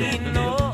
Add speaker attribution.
Speaker 1: make no.